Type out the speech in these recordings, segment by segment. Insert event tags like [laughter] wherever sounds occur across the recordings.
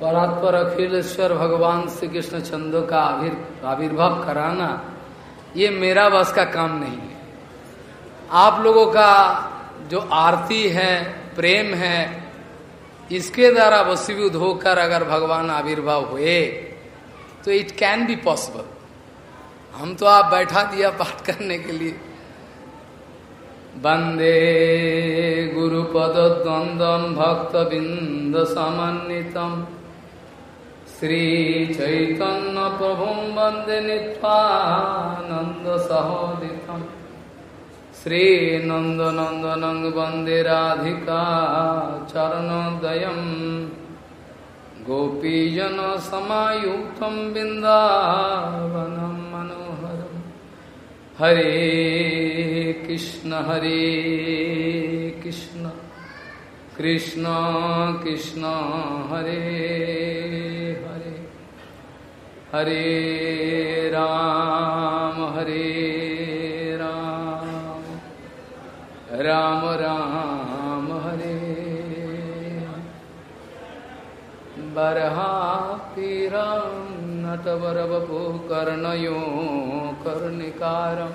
परात्पर अखिलेश्वर भगवान श्री कृष्ण चंद्र का आविर, आविर्भाव कराना, ये मेरा बस का काम नहीं है। आप लोगों का जो आरती है, प्रेम है, इसके द्वारा वसीभूत होकर अगर भगवान आविर्भाव हुए तो इट कैन बी पॉसिबल हम तो आप बैठा दिया पाठ करने के लिए। वंदे गुरुपद द्वंद्व भक्त बिंद समन्वितम। श्री चैतन्य प्रभु वंदे नित्वानंद श्री नंद नंदनं वंदे राधिका चरणोदयम्। गोपीजन समायुक्तं बिन्दावनं मनोहरम्। हरे कृष्ण हरे कृष्ण। कृष्ण कृष्ण, हरे हरे राम हरे राम। राम राम, हरे। बर्हापीरं नटवरवपु कर्णयो कर्णिकारं।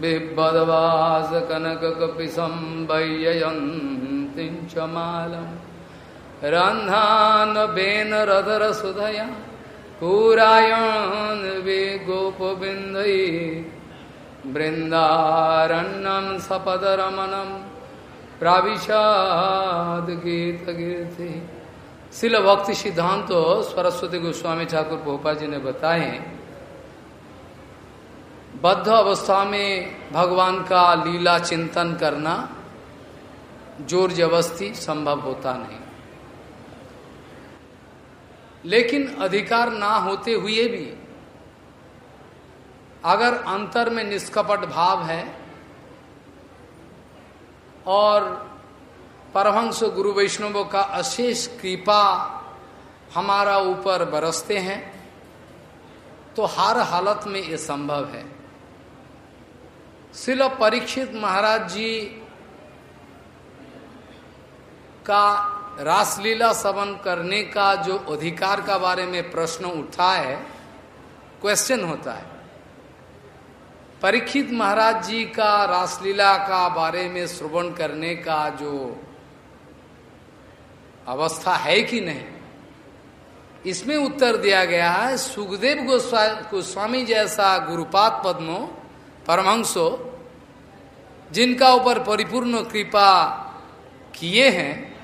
बिब्बदवासकनककपिशं वैययन्तीं च मालं। रन्धानबेन रधरसुधया पूरायण वे गोपबिन्दै बृन्दारण्यं सपदरमणं प्राविशाद गीतकीर्ति शिल भक्ति सिद्धांत तो सरस्वती गोस्वामी ठाकुर पोपा जी ने बताए। बद्ध अवस्था में भगवान का लीला चिंतन करना ज़ोर जबस्ती संभव होता नहीं। लेकिन अधिकार ना होते हुए भी, अगर अंतर में निष्कपट भाव है, और परमहंस गुरु वैष्णवों का अशेष कृपा हमारा ऊपर बरसते हैं तो हर हालत में ये संभव है। शिल परीक्षित महाराज जी का रासलीला सवन करने का जो अधिकार का बारे में प्रश्न उठा है क्वेश्चन होता है। परीक्षित महाराज जी का रासलीला का बारे में श्रवण करने का जो अवस्था है कि नहीं, इसमें उत्तर दिया गया है, सुखदेव गोस्वा, गोस्वामी जैसा गुरुपाद पद्मो, परमहंसो, जिनका ऊपर परिपूर्ण कृपा किए हैं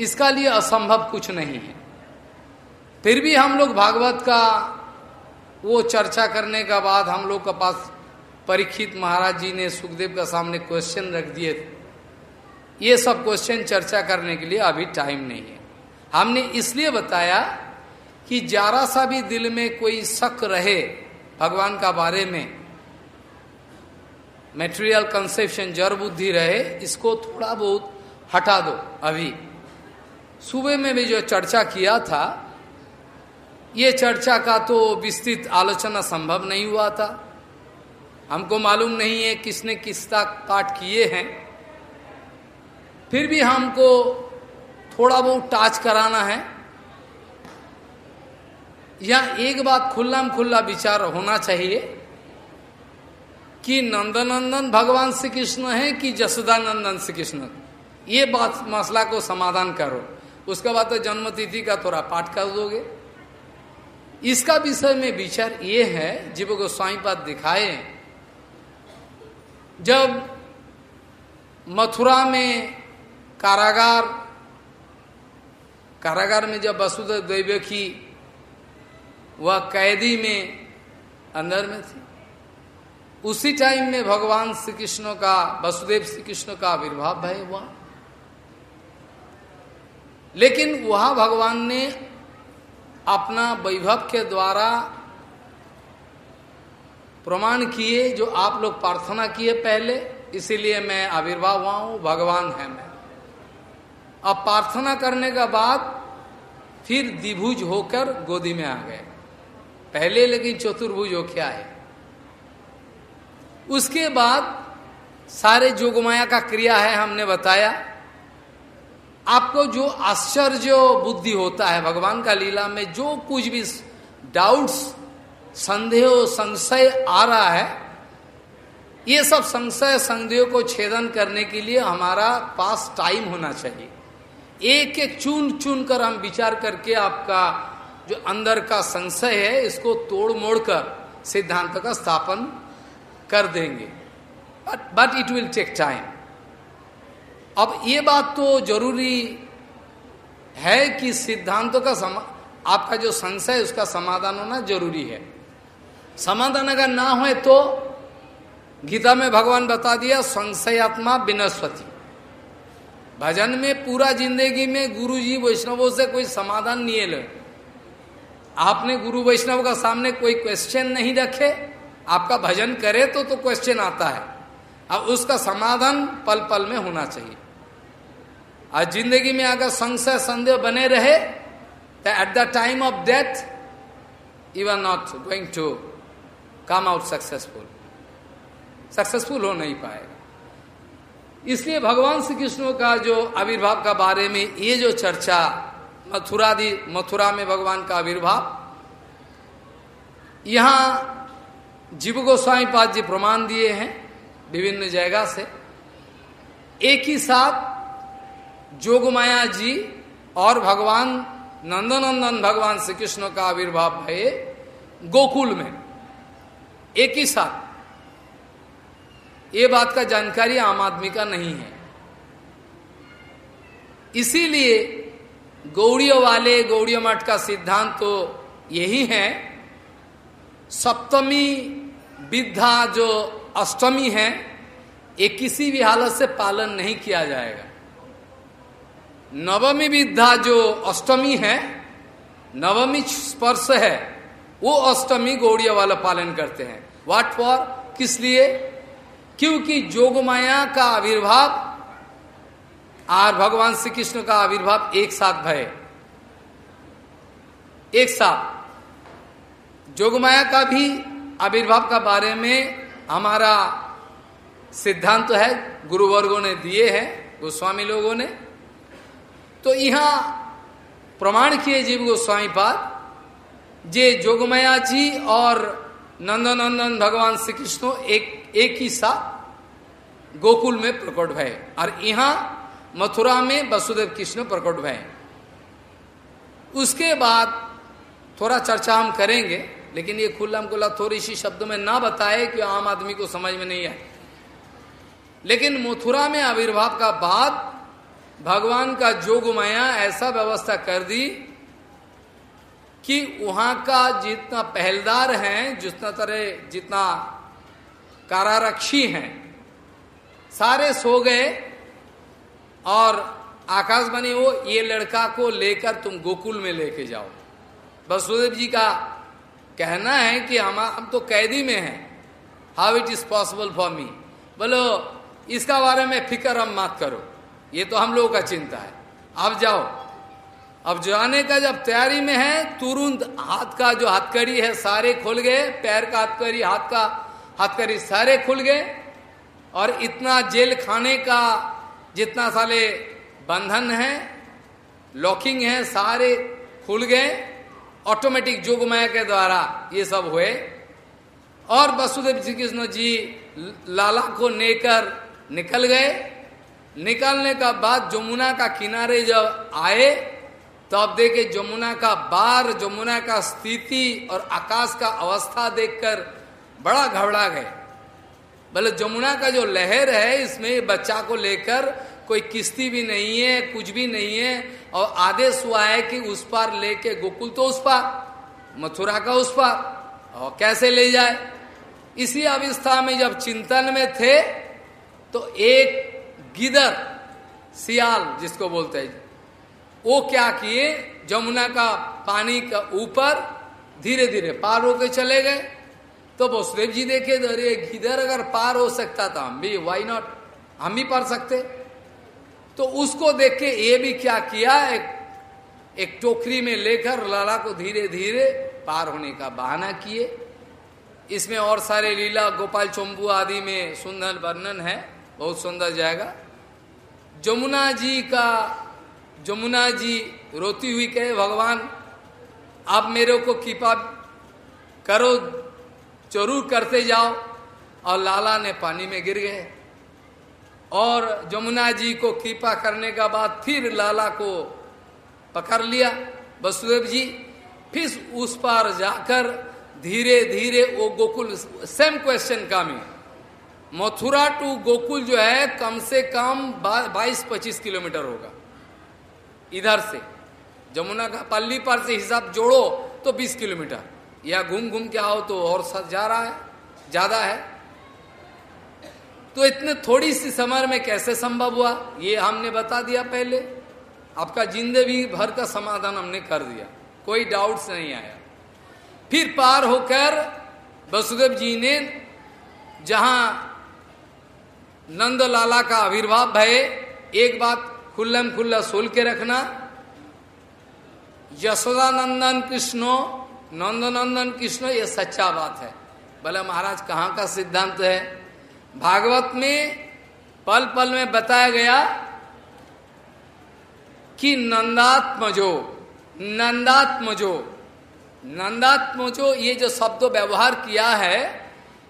इसका लिए असंभव कुछ नहीं है। फिर भी हम लोग भागवत का वो चर्चा करने का बाद हम लोग के पास परीक्षित महाराज जी ने सुखदेव का सामने क्वेश्चन रख दिए थे। ये सब क्वेश्चन चर्चा करने के लिए अभी टाइम नहीं है। हमने इसलिए बताया कि जरा सा भी दिल में कोई शक रहे भगवान का बारे में मेटेरियल कंसेप्शन जड़ बुद्धि रहे, इसको थोड़ा बहुत हटा दो अभी। सुबह में भी जो चर्चा किया था, ये चर्चा का तो विस्तृत आलोचना संभव नहीं हुआ था। हमको मालूम नहीं है किसने किसका पाठ किए हैं। फिर भी हमको थोड़ा बहुत टाच कराना है। या एक बात खुल्ला खुल्ला विचार होना चाहिए कि नंदनंदन भगवान श्री कृष्ण है कि जसोदानंदन श्री कृष्ण ये बात मसला को समाधान करो। उसके बाद तो जन्म तिथि का थोड़ा पाठ कर दोगे। इसका विषय में विचार ये है, जीव गोस्वामी पाद दिखाए। जब मथुरा में कारागार कारागार में जब वसुदेव दैवकी वह कैदी में अंदर में थी, उसी टाइम में भगवान श्री कृष्ण का, वसुदेव श्री कृष्ण का आविर्भाव भय हुआ। लेकिन वह भगवान ने अपना वैभव के द्वारा प्रमाण किए, जो आप लोग प्रार्थना किए पहले, इसीलिए मैं आविर्भाव हुआ हूँ, भगवान है मैं। अब प्रार्थना करने के बाद फिर द्विभुज होकर गोदी में आ गए। पहले लेकिन चतुर्भुज होके आए उसके बाद सारे जोगमाया का क्रिया है, हमने बताया। आपको जो आश्चर्य बुद्धि होता है भगवान का लीला में, जो कुछ भी डाउट्स, संदेह संशय आ रहा है, ये सब संशय, संदेह को छेदन करने के लिए हमारा पास टाइम होना चाहिए। एक एक चुन चुन कर हम विचार करके आपका जो अंदर का संशय है, इसको तोड़ मोड़ कर सिद्धांत का स्थापन कर देंगे। But but it will take time अब ये बात तो ज़रूरी है कि सिद्धांतों का समा, आपका जो संशय उसका समाधान होना ज़रूरी है। समाधान अगर ना हो तो गीता में भगवान बता दिया, संशयात्मा विनस्पति भजन में पूरा ज़िंदगी में गुरु जी वैष्णवों से कोई समाधान नहीं ले आपने गुरु वैष्णव का सामने कोई क्वेश्चन नहीं रखे, आपका भजन करे तो तो क्वेश्चन आता है। अब उसका समाधान पल पल में होना चाहिए। आज ज़िंदगी में अगर संशय संदेह बने रहे तो at the time of death you are not going to come out successful successful हो नहीं पाएगा। इसलिए भगवान श्री कृष्ण का जो आविर्भाव का बारे में, ये जो चर्चा मथुरादि मथुरा में भगवान का आविर्भाव, यहाँ जीव गोस्वामी पाद जी प्रमाण दिए हैं, विभिन्न जगह से। एक ही साथ जोगमाया जी और भगवान नंदनंदन भगवान श्री कृष्ण का आविर्भाव भये गोकुल में। एक ही साथ। ये बात का जानकारी आम आदमी का नहीं है। इसीलिए गौड़ियों वाले, गौड़ियों मठ का सिद्धांत तो यही है। सप्तमी विद्या जो अष्टमी है, ये किसी भी हालत से पालन नहीं किया जाएगा। नवमी विद्या जो अष्टमी है, नवमी स्पर्श है, वो अष्टमी गौड़िया वाला पालन करते हैं। वाट फॉर किस लिए? क्योंकि जोग माया का आविर्भाव और भगवान श्री कृष्ण का आविर्भाव एक साथ भय। एक साथ। जोगमाया का भी आविर्भाव का बारे में हमारा सिद्धांत तो है, गुरुवर्गों ने दिए हैं, गोस्वामी लोगों ने। तो यहाँ प्रमाण किए जीव गोस्वामी पाद, जे जोगमया जी और नंदनंदन भगवान श्री कृष्ण एक एक ही साथ गोकुल में प्रकट भय और यहाँ मथुरा में वसुदेव कृष्ण प्रकट भय उसके बाद थोड़ा चर्चा हम करेंगे, लेकिन ये खुल्लम खुल्ला थोड़ी सी शब्दों में ना बताए कि आम आदमी को समझ में नहीं आए। लेकिन मथुरा में आविर्भाव का बाद भगवान का जोग माया ऐसा व्यवस्था कर दी कि वहाँ का जितना पहलदार हैं, जितना तरह, जितना कारारक्षी हैं, सारे सो गए और आकाशवाणी वो, ये लड़का को लेकर तुम गोकुल में लेके जाओ। वसुदेव जी का कहना है कि हम हम तो कैदी में हैं। How it is possible for me बोलो, इसका बारे में फ़िक्र हम मत करो। ये तो हम लोगों का चिंता है। अब जाओ। अब जाने का जब तैयारी में है, तुरंत हाथ का जो हथकड़ी है, सारे खुल गए। पैर का हथकड़ी, हाथ का हथकड़ी सारे खुल गए। और इतना जेल खाने का जितना साले बंधन है, लॉकिंग है, सारे खुल गए। ऑटोमेटिक जोगमय के द्वारा ये सब हुए। और वसुदेव श्री कृष्ण जी लाला को लेकर निकल गए। निकलने का बाद जमुना का किनारे जब आए तो अब देखे जमुना का बार, जमुना का स्थिति और आकाश का अवस्था देखकर बड़ा घबरा गए। बोले जमुना का जो लहर है, इसमें बच्चा को लेकर कोई किश्ती भी नहीं है, कुछ भी नहीं है, और आदेश हुआ है कि उस पार लेके गोकुल तो उस पार, मथुरा का उस पार, और कैसे ले जाए? इसी अवस्था में जब चिंतन में थे तो एक गिदर, सियाल जिसको बोलते हैं। वो क्या किए? जमुना का पानी का ऊपर धीरे धीरे पार होके चले गए। तो वसुदेव जी देखे अरे, गिदर अगर पार हो सकता था, हम भी वाई नॉट हम भी पार सकते। तो उसको देख के ये भी क्या किया? एक एक टोकरी में लेकर लाला को धीरे धीरे पार होने का बहाना किए। इसमें और सारे लीला, गोपाल चंबू आदि में सुंदर वर्णन है। बहुत सुंदर जाएगा। जमुना जी का, जमुना जी रोती हुई कहे, भगवान, आप मेरे को कृपा करो, ज़रूर करते जाओ। और लाला ने पानी में गिर गए। और जमुना जी को कृपा करने का बाद फिर लाला को पकड़ लिया वसुदेव जी। फिर उस पार जाकर धीरे धीरे वो गोकुल सेम क्वेश्चन का में मथुरा टू गोकुल जो है कम से कम 22-25 किलोमीटर होगा। इधर से, जमुना का पल्ली पर से हिसाब जोड़ो तो 20 किलोमीटर। या घूम घूम के आओ तो और जा रहा है, ज़्यादा है। तो इतने थोड़ी सी समय में कैसे संभव हुआ, ये हमने बता दिया पहले। आपका ज़िंदगी भर का समाधान हमने कर दिया, कोई डाउट्स नहीं आया। फिर पार होकर वसुदेव जी ने जहाँ नंद लाला का आविर्भाव भय, एक बात खुल्लम खुल्ला सोल के रखना। यशोदा नंदन कृष्णो नंद नंदन कृष्ण, ये सच्चा बात है। बोले महाराज, कहाँ का सिद्धांत है? भागवत में पल पल में बताया गया कि नंदात्मजो नंदात्मजो नंदात्मजो, ये जो शब्दों, व्यवहार किया है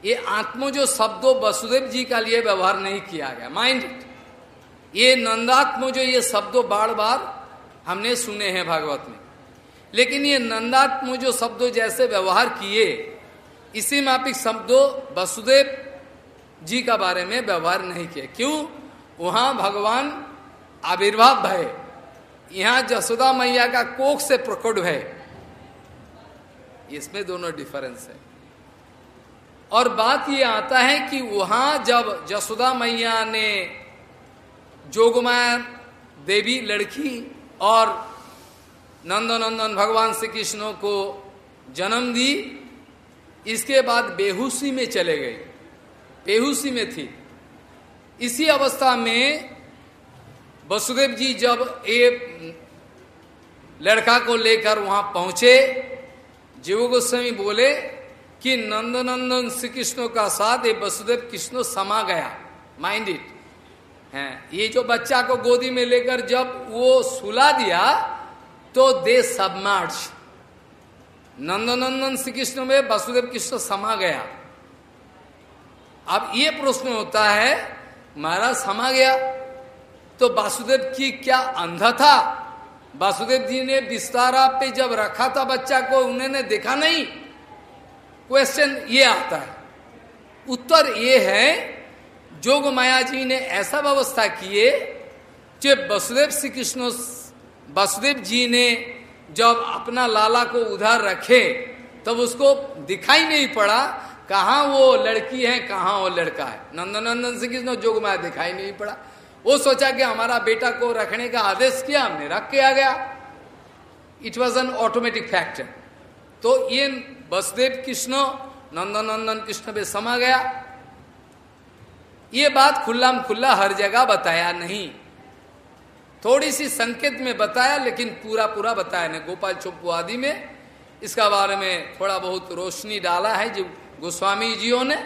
ये आत्मजो शब्दों वसुदेव जी का लिए व्यवहार नहीं किया गया। माइंड ये नंदात्म जो ये शब्दों बार बार हमने सुने हैं भागवत में। लेकिन ये नंदात्म जो शब्दों जैसे व्यवहार किए, इसी मापिक शब्दों वसुदेव जी का बारे में व्यवहार नहीं किया क्यों? वहाँ भगवान आविर्भाव भय। यहाँ जसोदा मैया का कोख से प्रकट है इसमें दोनों डिफरेंस है। और बात ये आता है कि वहाँ जब जसोदा मैया ने जोगमाया देवी लड़की और नंदनंदन भगवान श्री कृष्ण को जन्म दी, इसके बाद बेहूसी में चले गए बेहूसी में थी। इसी अवस्था में वसुदेव जी जब एक लड़का को लेकर वहाँ पहुँचे जीव गोस्वामी बोले कि नंदनंदन श्री कृष्ण का साथ ये वसुदेव कृष्ण समा गया। माइंड इट है, ये जो बच्चा को गोदी में लेकर जब वो सुला दिया तो दे सबमर्ज नंदनंदन श्री कृष्ण में वसुदेव कृष्ण समा गया। अब ये प्रश्न होता है, महाराज समा गया तो वासुदेव की क्या अंधा था? वासुदेव जी ने बिस्तारा पे जब रखा था बच्चा को उन्होंने देखा नहीं? क्वेश्चन ये आता है। उत्तर ये है, जोग माया जी ने ऐसा व्यवस्था किए जो वसुदेव श्री कृष्ण वसुदेव जी ने जब अपना लाला को उधर रखे, तब उसको दिखाई नहीं पड़ा, कहा वो लड़की है, कहा वो लड़का है। नंदनंदन से कृष्ण जोग माया दिखाई नहीं पड़ा। वो सोचा कि हमारा बेटा को रखने का आदेश किया, हमने रख के आ गया। It was an automatic factor तो ये वसुदेव कृष्ण नंदन नंदन कृष्ण पे समा गया। ये बात खुल्ला खुल्ला हर जगह बताया नहीं। थोड़ी सी संकेत में बताया, लेकिन पूरा पूरा बताया नहीं। गोपाल चौपू आदि में इसका बारे में थोड़ा बहुत रोशनी डाला है जो, गोस्वामी जियों ने।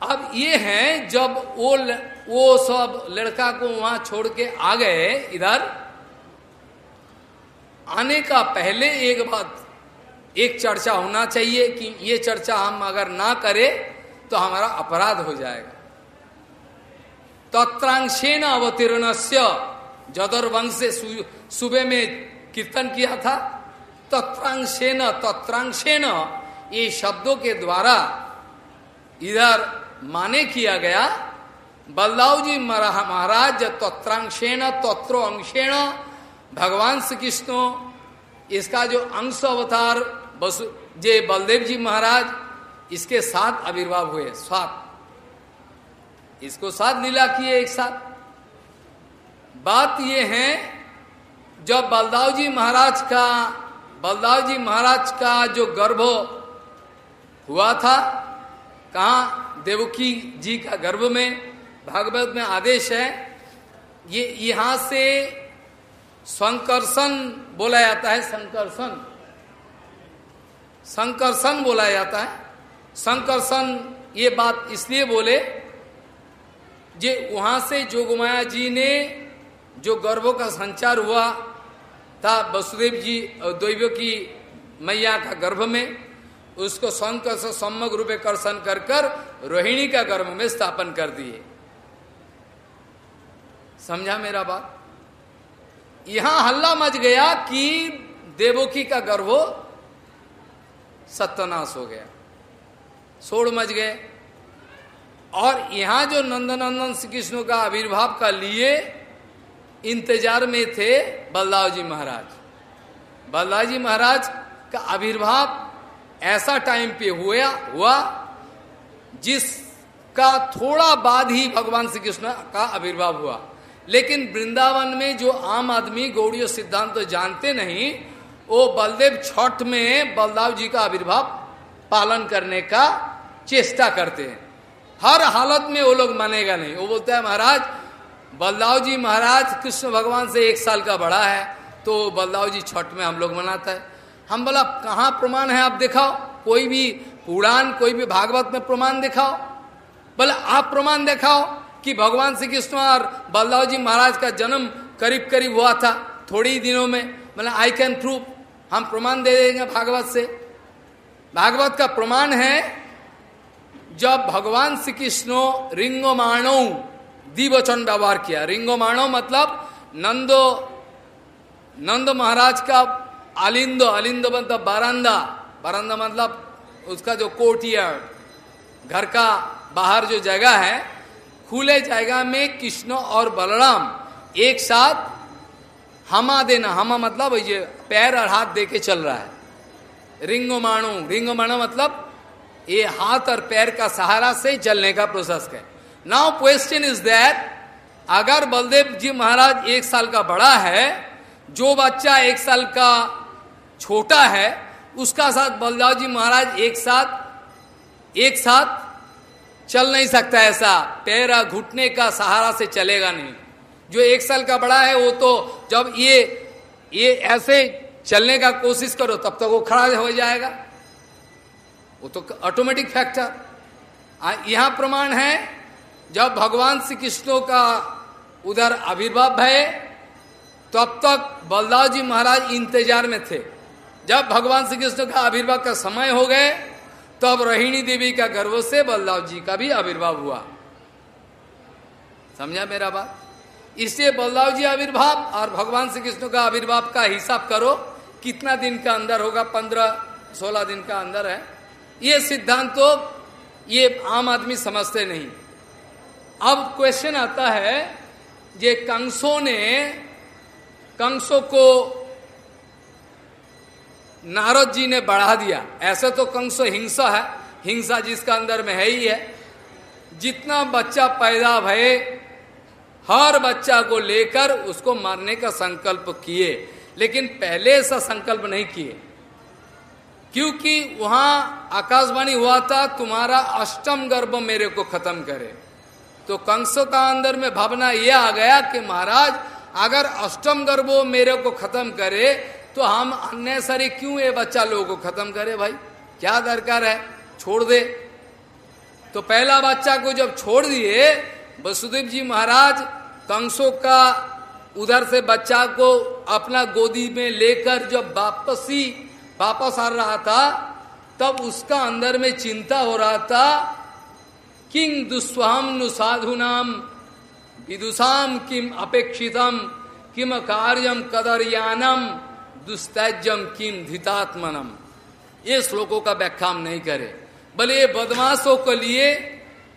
अब ये है, जब वो वो सब लड़का को वहाँ छोड़ के आ गए इधर, आने का पहले एक बात एक चर्चा होना चाहिए कि ये चर्चा हम अगर ना करें तो हमारा अपराध हो जाएगा। तत्रांशेन अवतीर्ण से जदर वंश से सुबह में कीर्तन किया था। तत्रांशेन तत्रांशेन, ये शब्दों के द्वारा इधर माने किया गया बलदाव जी महाराज, तत्रांशेन तत्रो अंशेण भगवान श्री कृष्ण, इसका जो अंश अवतार बसु जे बलदेव जी महाराज इसके साथ आविर्भाव हुए, साथ। इसको साथ लीला किए एक साथ। बात ये है, जब बलदाव जी महाराज का, बलदाव जी महाराज का जो गर्भ हुआ था, कहा देवकी जी का गर्भ में, भागवत में आदेश है, ये यहाँ से संकर्षण बोला जाता है, संकर्षण। संकर्षण बोला जाता है। संकर्षण ये बात इसलिए बोले जे वहाँ से जोगमाया जी ने जो गर्भों का संचार हुआ था वसुदेव जी और दैव की मैया का गर्भ में, उसको संक से सम्यक रूपे कर्षण कर कर रोहिणी का गर्भ में स्थापन कर दिए। समझा मेरा बात? यहाँ हल्ला मच गया कि देवोकी का गर्भ सत्यानाश हो गया। सोड़ मच गए। और यहाँ जो नंदनंदन श्री कृष्ण का आविर्भाव का लिए इंतज़ार में थे बलदाव जी महाराज। बलदाव जी महाराज का आविर्भाव ऐसा टाइम पे हुआ हुआ, जिसका थोड़ा बाद ही भगवान श्री कृष्ण का आविर्भाव हुआ। लेकिन वृंदावन में जो आम आदमी गौड़ीय सिद्धांत तो जानते नहीं वो बलदेव छठ में बलदाव जी का आविर्भाव पालन करने का चेष्टा करते हैं। हर हालत में वो लोग मानेगा नहीं। वो बोलता है, महाराज, बलदाव जी महाराज, कृष्ण भगवान से एक साल का बड़ा है तो बलदाव जी छठ में हम लोग मनाता है। हम बोला, कहाँ प्रमाण है आप दिखाओ? कोई भी पुराण, कोई भी भागवत में प्रमाण दिखाओ। बोले, आप प्रमाण दिखाओ कि भगवान श्री कृष्ण और बलदाव जी महाराज का जन्म करीब करीब हुआ था, थोड़ी दिनों में। मतलब आई कैन प्रूव हम प्रमाण दे देंगे भागवत से। भागवत का प्रमाण है, जब भगवान श्री कृष्ण रिंगो माणो द्विवचन व्यवहार किया। रिंगो माणो मतलब नंदो, नंद महाराज का आलिंदो आलिंदो मतलब बारांदा। बारांदा मतलब उसका जो कोर्टियार्ड घर का बाहर जो जगह है, खुले जगह में कृष्ण और बलराम एक साथ हमा देना, हमा मतलब ये पैर और हाथ दे के चल रहा है। रिंगो माणो रिंगो माणो मतलब ये हाथ और पैर का सहारा से चलने का प्रोसेस है। नाउ क्वेश्चन इज़ दैट अगर बलदेव जी महाराज एक साल का बड़ा है, जो बच्चा एक साल का छोटा है, उसका साथ बलदेव जी महाराज एक साथ एक साथ चल नहीं सकता ऐसा। पैर घुटने का सहारा से चलेगा नहीं। जो एक साल का बड़ा है, वो तो जब ये ये ऐसे चलने का कोशिश करो, तब तक तो वो खड़ा हो जाएगा। वो तो ऑटोमेटिक फैक्टर यहाँ प्रमाण है, जब भगवान श्री कृष्ण का उधर आविर्भाव है, तब तक बलदाव जी महाराज इंतज़ार में थे। जब भगवान श्री कृष्ण का आविर्भाव का समय हो गए, तब रोहिणी देवी का गर्व से बलदाव जी का भी आविर्भाव हुआ। समझा मेरा बात? इसलिए बलदाव जी आविर्भाव और भगवान श्री कृष्ण का आविर्भाव का हिसाब करो, कितना दिन का अंदर होगा, पंद्रह, सोलह दिन का अंदर है। ये सिद्धांत तो ये आम आदमी समझते नहीं। अब क्वेश्चन आता है ये कंसों ने, कंसों को नारद जी ने बढ़ा दिया। ऐसे तो कंसो हिंसा है, हिंसा जिसका अंदर में है ही है। जितना बच्चा पैदा भय हर बच्चा को लेकर उसको मारने का संकल्प किए, लेकिन पहले ऐसा संकल्प नहीं किए। क्योंकि वहाँ आकाशवाणी हुआ था, तुम्हारा अष्टम गर्भ मेरे को खत्म करे। तो कंस का अंदर में भावना यह आ गया कि महाराज, अगर अष्टम गर्भ मेरे को खत्म करे तो हम अन्य सारे क्यों ये बच्चा लोगों को खत्म करे भाई? क्या दरकार है? छोड़ दे। तो पहला बच्चा को जब छोड़ दिए, वसुदेव जी महाराज कंसों का उधर से बच्चा को अपना गोदी में लेकर जब वापसी, वापस आ रहा था, तब उसका अंदर में चिंता हो रहा था किंग दुस्वाम नु साधु नाम विदुषाम किम अपेक्षितम किम कार्यम कदरयानम दुस्तैजम किम धितात्मनम ये श्लोकों का व्याख्या नहीं करे। बोले ये बदमाशों के लिए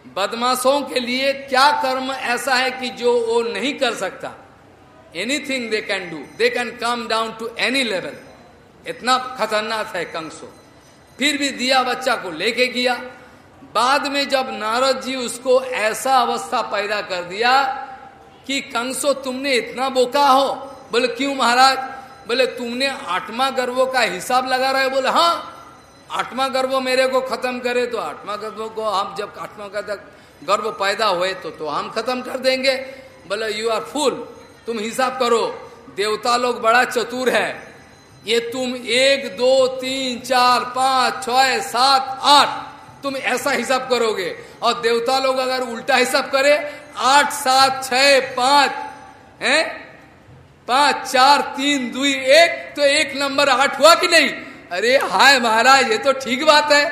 बदमाशों के लिए क्या कर्म ऐसा है कि जो वो नहीं कर सकता? Anything they can do they can come down to any level इतना खतरनाक है कंसो। फिर भी दिया बच्चा को लेके गया। बाद में जब नारद जी उसको ऐसा अवस्था पैदा कर दिया कि कंसो, तुमने इतना बोका हो? बोले, क्यों महाराज? बोले, तुमने आठवा गर्वों का हिसाब लगा रहे बोले हाँ आठवा गर्व मेरे को खत्म करे तो आठवा गर्व को हम जब आठवा का गर्व पैदा हुए तो तो हम खत्म कर देंगे। बोले यू आर फुल तुम हिसाब करो। देवता लोग बड़ा चतुर है। ये तुम एक, दो, तीन, चार, पाँच छ सात, आठ, तुम ऐसा हिसाब करोगे। और देवता लोग अगर उल्टा हिसाब करे, आठ, सात छ पाँच, है? पाँच, चार, तीन दुई एक तो एक नंबर आठ हुआ कि नहीं? अरे हाय महाराज, ये तो ठीक बात है।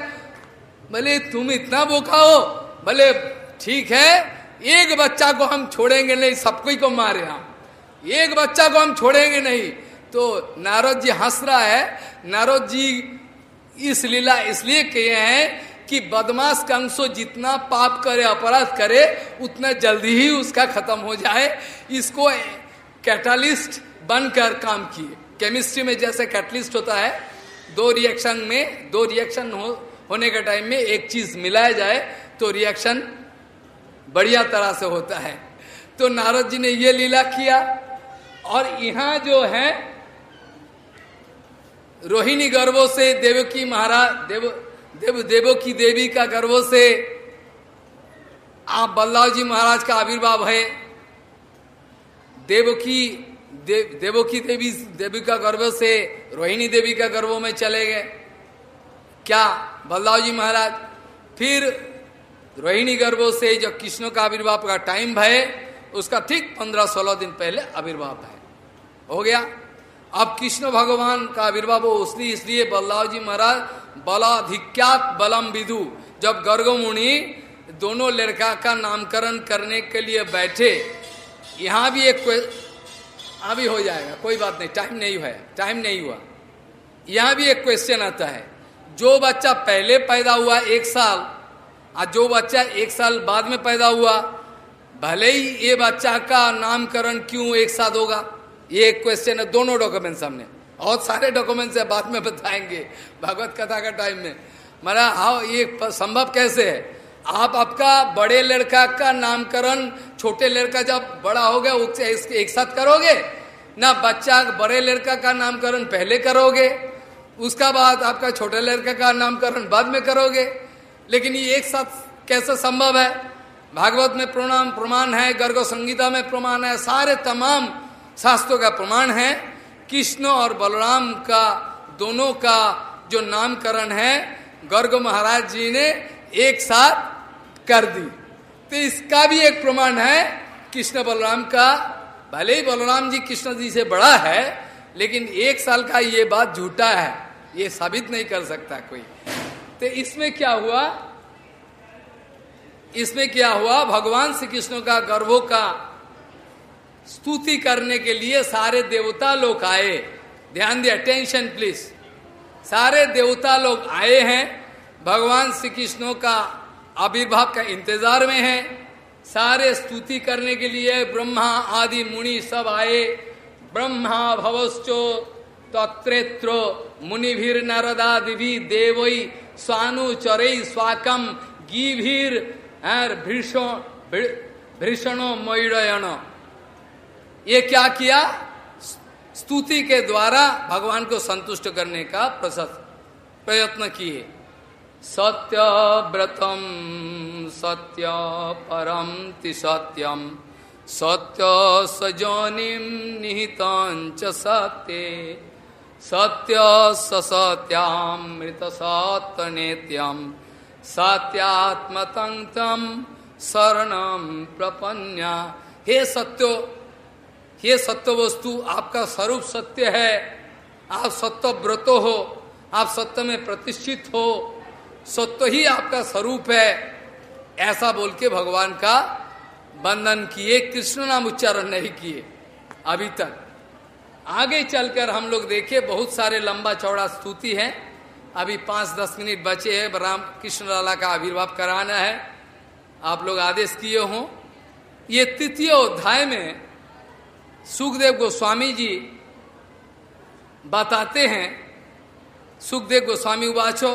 भले तुम इतना बोखा हो, भले ठीक है, एक बच्चा को हम छोड़ेंगे नहीं, सबको को मारे हम। एक बच्चा को हम छोड़ेंगे नहीं। तो नारद जी हंस रहा है। नारद जी इस लीला इसलिए कहे हैं कि बदमाश कंसो जितना पाप करे, अपराध करे, उतना जल्दी ही उसका खत्म हो जाए। इसको कैटालिस्ट बनकर काम किए। केमिस्ट्री में जैसे कैटलिस्ट होता है दो रिएक्शन में दो रिएक्शन हो, होने के टाइम में एक चीज़ मिलाया जाए तो रिएक्शन बढ़िया तरह से होता है। तो नारद जी ने ये लीला किया और यहाँ जो है रोहिणी गर्वों से देवकी महाराज देव देव देवो की देवी का गर्वों से आप बल्लाव जी महाराज का आविर्भाव है। देवकी देव की देवी देवी का गर्भ से रोहिणी देवी का गर्भों में चले गए। क्या? बल्लाव जी महाराज, फिर रोहिणी गर्भों से जो कृष्ण का आविर्भाव का टाइम है उसका ठीक पंद्रह सोलह दिन पहले आविर्भाव है हो गया। अब कृष्ण भगवान का आविर्भाव हो इसलिए बल्लाव जी महाराज, बलाधिक्यात बलम विदु। जब गर्ग मुनि दोनों लड़का का नामकरण करने के लिए बैठे, यहाँ भी एक अभी हो जाएगा, कोई बात नहीं टाइम नहीं हुआ टाइम नहीं हुआ। यहाँ भी एक क्वेश्चन आता है, जो बच्चा पहले पैदा हुआ एक साल, और जो बच्चा एक साल बाद में पैदा हुआ, भले ही ये बच्चा का नामकरण क्यों एक साथ होगा, ये एक क्वेश्चन है, दोनों डॉक्यूमेंट सामने। और सारे डॉक्यूमेंट्स है, बाद में बताएँगे, भगवत कथा का टाइम में। मरा हाउ ये संभव कैसे है? आप आपका बड़े लड़का का नामकरण, छोटे लड़का जब बड़ा हो गया, उससे एक साथ करोगे? ना बच्चा बड़े लड़का का नामकरण पहले करोगे, उसका बाद आपका छोटे लड़का का नामकरण बाद में करोगे। लेकिन ये एक साथ कैसे संभव है? भागवत में प्रणाम, प्रमाण है, गर्ग संगीता में प्रमाण है, सारे तमाम शास्त्रों का प्रमाण है। कृष्ण और बलराम का, दोनों का जो नामकरण है, गर्ग महाराज जी ने एक साथ कर दी। तो इसका भी एक प्रमाण है, कृष्ण बलराम का। भले ही बलराम जी कृष्ण जी से बड़ा है, लेकिन एक साल का ये बात झूठा है। ये साबित नहीं कर सकता कोई। तो इसमें क्या हुआ? इसमें क्या हुआ? भगवान श्री कृष्ण का गर्भों का स्तुति करने के लिए सारे देवता लोग आए। ध्यान दिया टेंशन प्लीज़ सारे देवता लोग आए हैं। भगवान श्री कृष्ण का आविर्भाव का इंतज़ार में है। सारे स्तुति करने के लिए ब्रह्मा, आदि, मुनि सब आए। ब्रह्मा भवश्चो तत्रेत्रो, मुनिभीर नारदादि देवई स्वानु चरई स्वाकम, गीभीर भीषणो मयूरयण ये क्या किया? स्तुति के द्वारा भगवान को संतुष्ट करने का प्रयत्न किए। सत्य व्रतम सत्य परम सत्यम सत्य सजनिम निहित सत्य सत्य सत्यामृत सत्य नेत्यम सत्यात्मतंगतम शरणम प्रपन्या। हे सत्यो, हे सत्य वस्तु आपका स्वरूप सत्य है। आप सत्य व्रतो हो, आप सत्य में प्रतिष्ठित हो। सत्य ही आपका स्वरूप है। ऐसा बोल के भगवान का बंधन किए, कृष्ण नाम उच्चारण नहीं किए, अभी तक। आगे चलकर हम लोग देखे, बहुत सारे लंबा चौड़ा स्तुति है। अभी पाँच दस मिनट बचे हैं, राम कृष्ण लाला का आविर्भाव कराना है। आप लोग आदेश किए हो। ये तृतीय अध्याय में सुखदेव गोस्वामी जी बताते हैं। सुखदेव गोस्वामी उबाचो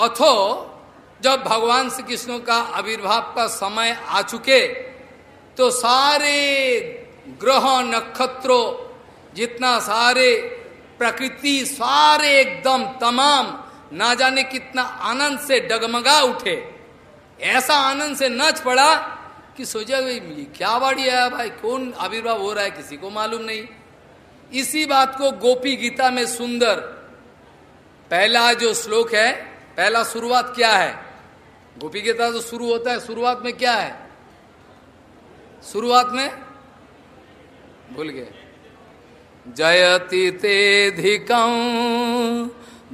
अथो जब भगवान श्री कृष्ण का आविर्भाव का समय आ चुके तो सारे ग्रह नक्षत्रों, जितना सारे प्रकृति, सारे एकदम तमाम, ना जाने कितना आनंद से डगमगा उठे। ऐसा आनंद से नच पड़ा कि सोचा भाई क्या बाड़ी है भाई? कौन आविर्भाव हो रहा है? किसी को मालूम नहीं। इसी बात को गोपी गीता में सुंदर, पहला जो श्लोक है पहला शुरुआत क्या है? गोपी गीता तो शुरू होता है, शुरुआत में क्या है? शुरुआत में भूल गए। जयति तेधिकं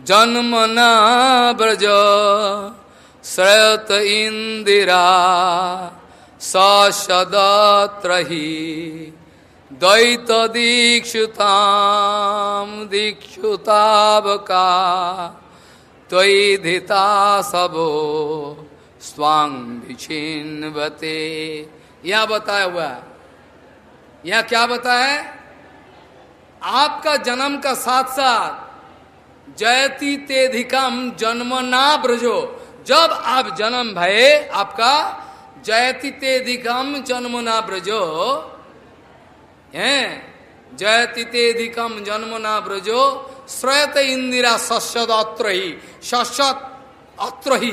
जन्मना ब्रज, श्रयत इंदिरा सदत्र ही द्वैत दीक्षुताम दीक्षुतावका। त्वयि धिता सबो स्वांग विचिन्वते यह बताया हुआ यह क्या बताया आपका जन्म का साथ साथ जयती तेधिकम जन्म ना ब्रजो। जब आप जन्म भये, आपका जयति तेधिकम जन्म ना ब्रजो। हैं? जयति तेधिकम जन्म ना ब्रजो। श्रयत इंदिरा सशद अत्र ही सशद अत्र ही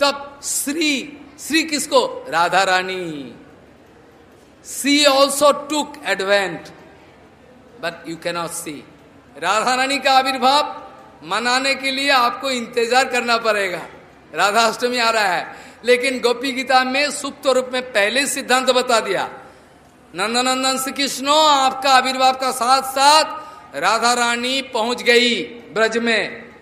तब श्री श्री किसको? Radha Rani she also took advent but you cannot see Radha Rani का आविर्भाव मनाने के लिए आपको इंतज़ार करना पड़ेगा। राधा अष्टमी आ रहा है। लेकिन गोपी गीता में सुप्त रूप में पहले सिद्धांत बता दिया। नंदनंदन श्री कृष्णो, आपका आविर्भाव का साथ साथ राधा रानी पहुँच गई ब्रज में।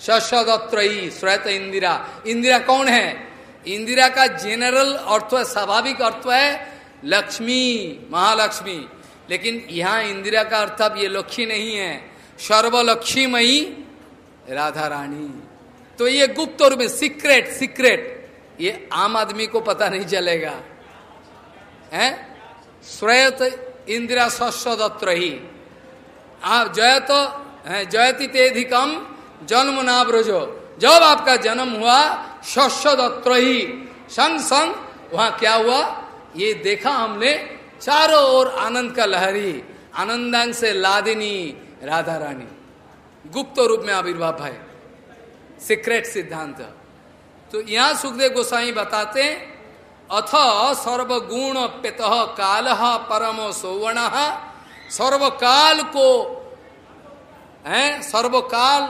शशदत्रयी श्वेत इंदिरा। इंदिरा कौन है? इंदिरा का जेनरल अर्थ है, स्वाभाविक अर्थ है, लक्ष्मी, महालक्ष्मी। लेकिन यहाँ इंदिरा का अर्थ अब ये लक्ष्मी नहीं है। सर्वलक्ष्मीमयी राधा रानी तो ये गुप्त रूप में सीक्रेट सीक्रेट ये आम आदमी को पता नहीं चलेगा। है? श्रेयत इंदिरा दत्र ही आप जयत जयति तेधिकम जन्म ना ब्रजो जब आपका जन्म हुआ दत्र ही संग संग वहाँ क्या हुआ? ये देखा हमने, चारों ओर आनंद का लहरी, आनंदांग से लादिनी राधा रानी गुप्त रूप में आविर्भाव है सीक्रेट सिद्धांत। तो यहाँ सुखदेव गोसाई बताते अथ सर्वगुण पित काल परम सौवर्ण सर्वकाल को, है, सर्वकाल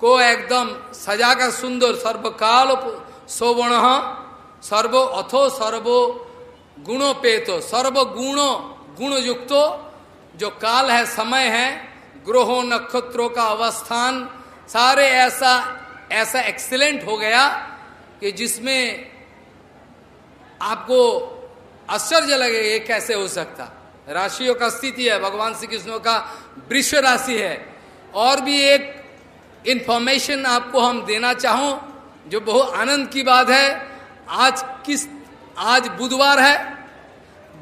को एकदम सजाकर सुंदर सर्वकाल सौवर्ण सर्व अथो, सर्व सर्वो गुणोपेतो सर्व गुणो गुण युक्तो जो काल है, समय है, ग्रहों, नक्षत्रों का अवस्थान, सारे ऐसा ऐसा एक्सीलेंट हो गया कि जिसमें आपको आश्चर्य लगे ये कैसे हो सकता। राशियों का स्थिति है, भगवान श्री कृष्ण का वृक्ष राशि है। और भी एक इंफॉर्मेशन आपको हम देना चाहूँ, जो बहुत आनंद की बात है, आज किस, आज बुधवार है।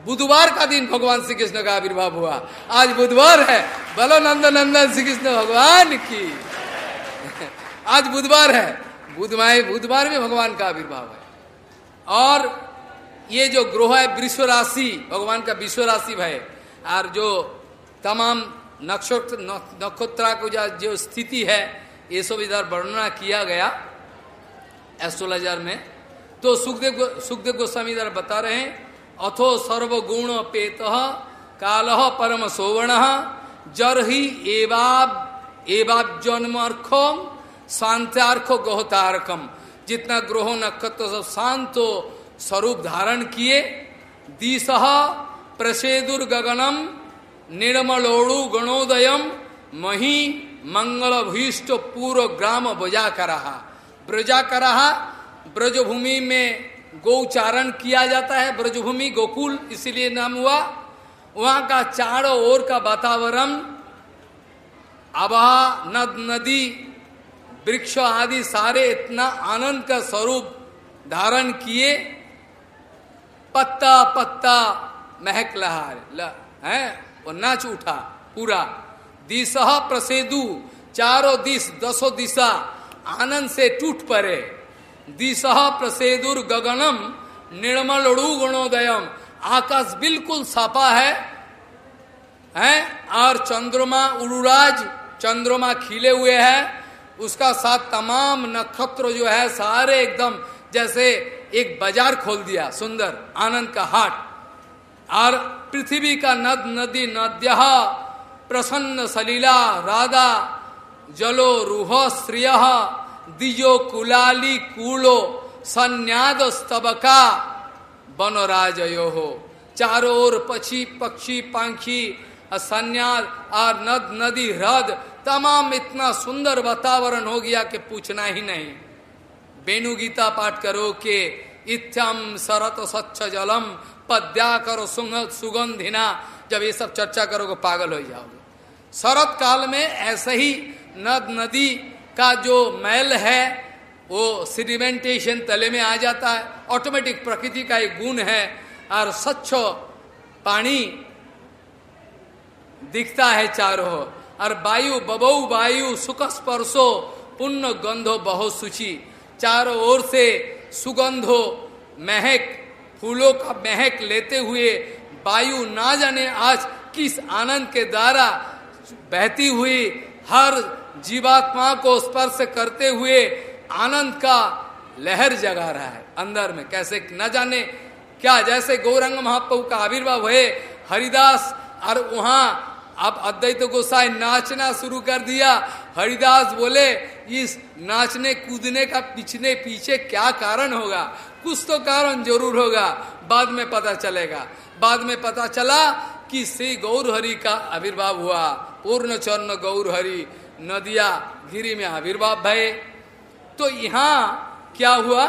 बुधवार का दिन भगवान श्री कृष्ण का आविर्भाव हुआ। आज बुधवार है। बलो नंद नंदन श्री कृष्ण भगवान की। [laughs] आज बुधवार है। बुधवार बुधवार में भगवान का आविर्भाव है। और ये जो ग्रह है विश्व राशि भगवान का विश्व राशि है और जो तमाम नक्षत्र नक्षत्रा को जो स्थिति है, ये सब इधर वर्णना किया गया एस्ट्रोलॉजर में। तो सुखदेव सुखदेव गोस्वामी इधर बता रहे हैं, अथो सर्वगुण पेत काल परम सौवर्ण जर ही एवाब एवाब जन्मार्खम शांत्यार्ख गहतारकम जितना ग्रह नक्षत्र सब शांत स्वरूप धारण किए दिश प्रसेदुर गगनम निर्मलोड़ु गणोदयम, मही मंगल भीष्ट पूर्व ग्राम बजा कर रहा ब्रजा कर रहा ब्रजभूमि में गौचारण किया जाता है, ब्रजभूमि गोकुल, इसीलिए नाम हुआ। वहाँ का चारों ओर का वातावरण आबहा नद, नदी, वृक्ष आदि सारे इतना आनंद का स्वरूप धारण किए। पत्ता पत्ता, महक लहार है? नाच उठा पूरा। दिशा प्रसेदु, चारों दिश दसो दिशा आनंद से टूट पड़े दिशा प्रसेदुर गगनम, निर्मल गुणोदयम। आकाश बिल्कुल साफा है, हैं? और चंद्रमा उड़ुराज चंद्रमा खिले हुए है। उसका साथ तमाम नक्षत्र जो है, सारे एकदम जैसे एक बाज़ार खोल दिया, सुंदर, आनंद का हाट। और पृथ्वी का नद, नदी, नद्य, प्रसन्न सलीला, राधा, जलो, रूह, श्रिय दिजो कुलाली, कूलो, सन्याद, स्तबका बनराजयो हो चारों ओर पक्षी पक्षी, पाखी संन्यास और नद, नदी ह्रद तमाम इतना सुंदर वातावरण हो गया कि पूछना ही नहीं। वेणु गीता पाठ करो के इत्यम सरत स्वच्छ जलम पद्या करो सुगंधिना। जब ये सब चर्चा करोगे पागल हो जाओगे। शरत काल में ऐसे ही नद नदी का जो मैल है, वो सिडिमेंटेशन तले में आ जाता है। ऑटोमेटिक प्रकृति का एक गुण है और स्वच्छ पानी दिखता है चारों और वायु बबऊ वायु सुख स्पर्शो पुण्य गंधो बहुत सुचि चारों ओर से सुगंधो, महक, फूलों का महक लेते हुए वायु ना जाने आज किस आनंद के द्वारा बहती हुई हर जीवात्मा को स्पर्श करते हुए आनंद का लहर जगा रहा है। अंदर में कैसे न जाने क्या, जैसे गौरंग महाप्रभु का आविर्भाव हुए हरिदास और वहाँ अब अद्वैत गोसाई नाचना शुरू कर दिया। हरिदास बोले, इस नाचने, कूदने का पिछने पीछे क्या कारण होगा? कुछ तो कारण ज़रूर होगा। बाद में पता चलेगा। बाद में पता चला कि श्री गौर हरि का आविर्भाव हुआ। पूर्ण चरण गौर हरि नदिया, गिरी में आविर्भाव भय। तो यहाँ क्या हुआ?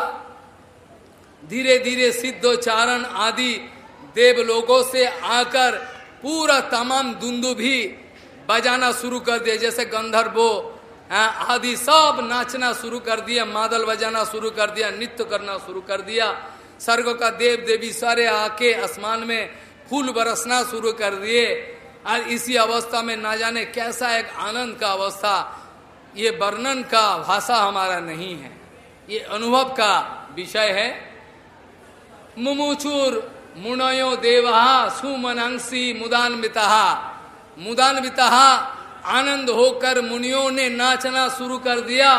धीरे धीरे सिद्धोचारण आदि देव लोगों से आकर पूरा तमाम दुंदु भी बजाना शुरू कर दिया। जैसे गंधर्वो आदि सब नाचना शुरू कर दिया, मादल बजाना शुरू कर दिया, नृत्य करना शुरू कर दिया। स्वर्ग का देव देवी सारे आके आसमान में फूल बरसना शुरू कर दिए। और इसी अवस्था में ना जाने कैसा एक आनंद का अवस्था। ये वर्णन का भाषा हमारा नहीं है। ये अनुभव का विषय है। मुमुचुर मुनयो देवा सुमनांसी मुदान्विता मुदान्विता आनंद होकर मुनियों ने नाचना शुरू कर दिया।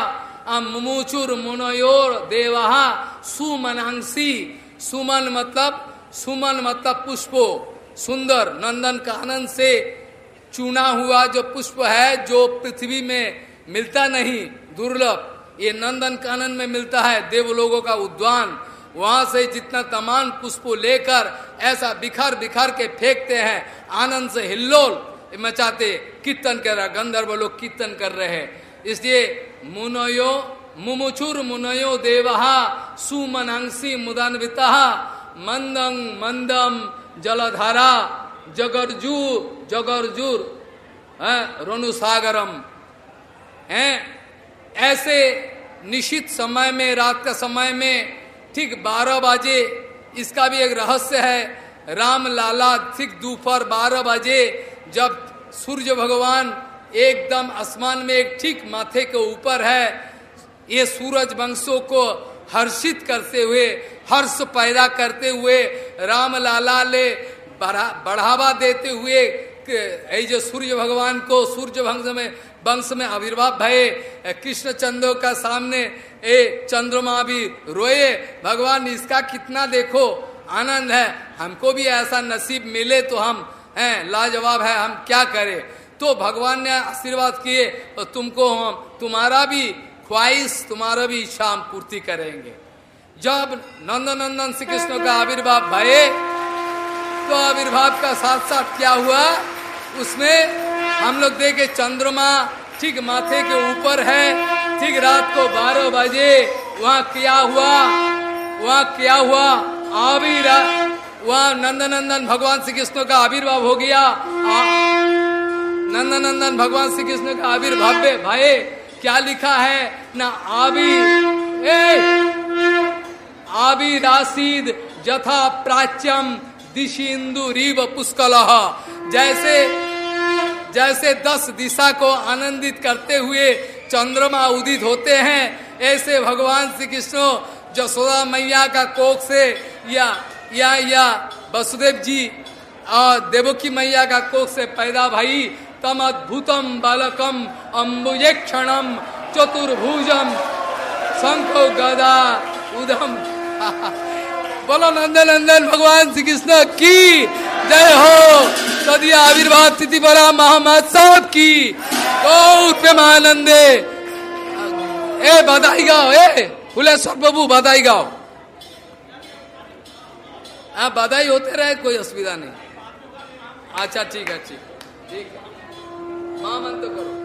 मुमुचुर मुनयोर देवा सुमनांसी। सुमन मतलब सुमन मतलब पुष्पो। सुंदर नंदन का आनंद से चुना हुआ जो पुष्प है, जो पृथ्वी में मिलता नहीं, दुर्लभ। ये नंदन कानन में मिलता है, देव लोगों का उद्वान। वहाँ से जितना तमाम पुष्प लेकर ऐसा बिखर बिखर के फेंकते हैं। आनंद से हिल्लोल मचाते कीर्तन कर रहा गंधर्व लोग कीर्तन कर रहे हैं। इसलिए मुनयो मुमुचुर मुनयो देवहा सुमनांसी मुदान्विता मंदंग मंदम जलधारा जगरजू जगरजूर रोनुसागरम हैं, ऐसे निश्चित समय में, रात का समय में ठीक बारह बजे, इसका भी एक रहस्य है। राम लाला ठीक दोपहर बारह बजे, जब सूर्य भगवान एकदम आसमान में एक ठीक माथे के ऊपर है, ये सूरज वंशों को हर्षित करते हुए, हर्ष पैदा करते हुए, राम लाला ले बढ़ावा देते हुए जो सूर्य भगवान को, सूर्य वंश में वंश में आविर्भाव भये। कृष्ण चंद्र का सामने, ए चंद्रमा भी रोए। भगवान, इसका कितना देखो, आनंद है। हमको भी ऐसा नसीब मिले तो हम, हैं, लाजवाब है, हम क्या करें? तो भगवान ने आशीर्वाद किए और तुमको हम, तुम्हारा भी ख्वाहिश, तुम्हारा भी इच्छा हम पूर्ति करेंगे। जब नंद नंदन श्री कृष्ण का आविर्भाव भये तो आविर्भाव का साथ साथ क्या हुआ? उसमें हम लोग देखे चंद्रमा ठीक माथे के ऊपर है, ठीक रात को बारह बजे वहाँ क्या हुआ, वहाँ क्या हुआ आविर वहाँ नंदनंदन भगवान श्री कृष्ण का आविर्भाव हो गया। नंदनंदन भगवान श्री कृष्ण का आविर्भाव भाई, क्या लिखा है? ना आविर आविर आसीद जथा प्राच्यम दिशिंदु रीव पुष्कल। जैसे जैसे दस दिशा को आनंदित करते हुए चंद्रमा उदित होते हैं, ऐसे भगवान श्री कृष्ण जसोदा मैया का कोख से या या या वसुदेव जी और देवकी मैया का कोख से पैदा भाई तम अद्भुतम बालकम अम्बुजे क्षणम चतुर्भुजम शंखो गदा उदम [laughs] बोलो नंदन नंदन, भगवान श्री कृष्ण की जय हो। सदी आविर्भाव तिथि बड़ा महामहोत्सव की। गौर महानंदे ए, बधाई गाओ, ए फुलेश्वर बाबू बधाई गाओ। हाँ बधाई होते रहे, कोई असुविधा नहीं। अच्छा ठीक है, ठीक। ठीक है। महामंत्र करो।